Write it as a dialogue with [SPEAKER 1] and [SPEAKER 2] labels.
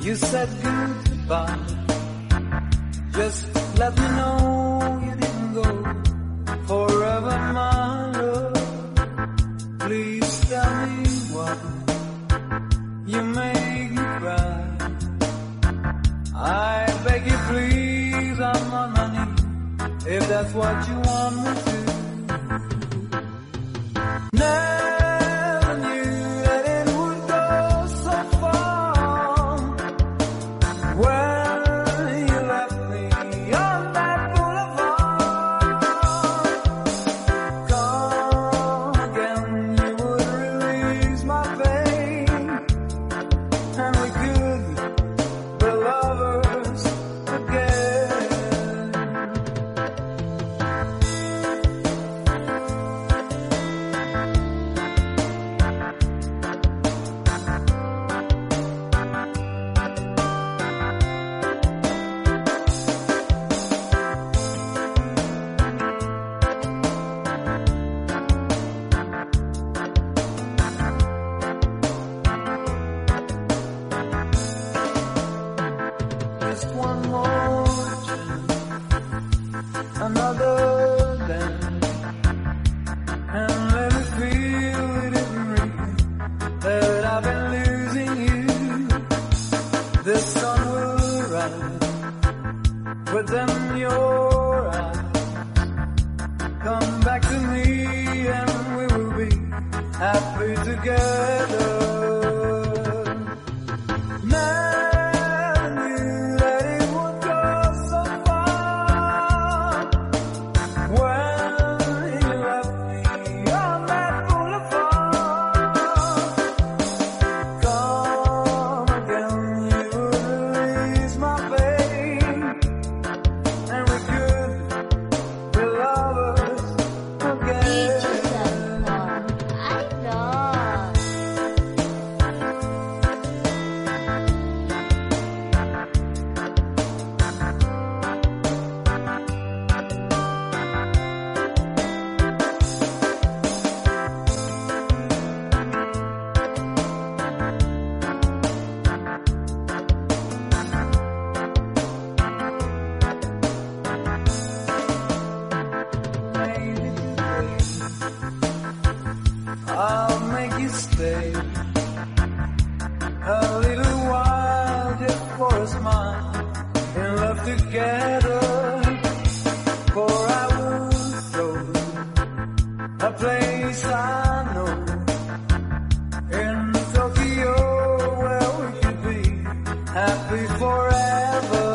[SPEAKER 1] you said goodbye. Just let me know you didn't go forever, my love. Please tell me why you make me cry. I beg you, please, I'm on my knees if that's what you want me to. The sun will rise, then your eyes come back to me, and we will be happy together. happy forever.